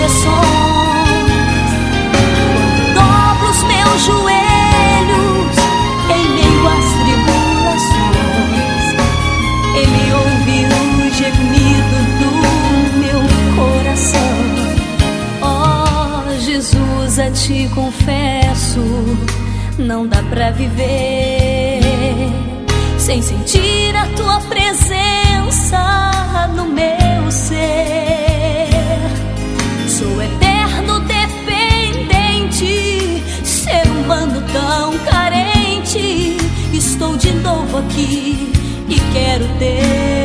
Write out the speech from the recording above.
intercessor. Dobro os meus joelhos em meio às tribulações. Ele ouviu o gemido do meu coração. Oh, Jesus, a ti confesso, não dá para viver sem sentir a tua presença humano tão carente. Estou de novo aqui e quero poder.